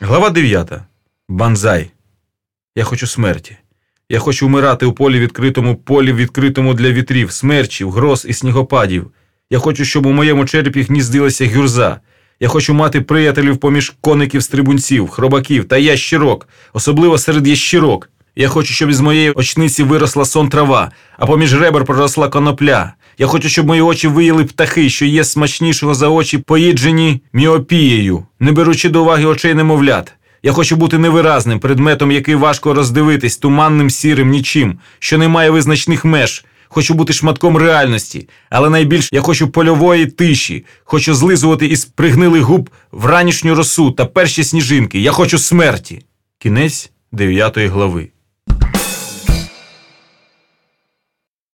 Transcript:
Глава 9. Банзай. Я хочу смерті. Я хочу вмирати у полі відкритому, полі відкритому для вітрів, смерчів, гроз і снігопадів. Я хочу, щоб у моєму черепі гніздилася гюрза. Я хочу мати приятелів поміж коників стрибунців, хробаків та ящірок, особливо серед ящірок. Я хочу, щоб із моєї очниці виросла сон трава, а поміж ребер проросла конопля. Я хочу, щоб мої очі виїли птахи, що є смачнішого за очі, поїджені міопією, не беручи до уваги очей немовлят. Я хочу бути невиразним, предметом, який важко роздивитись, туманним, сірим, нічим, що не має визначних меж. Хочу бути шматком реальності, але найбільш я хочу польової тиші, хочу злизувати із пригнилих губ вранішню росу та перші сніжинки. Я хочу смерті. Кінець дев'ятої глави.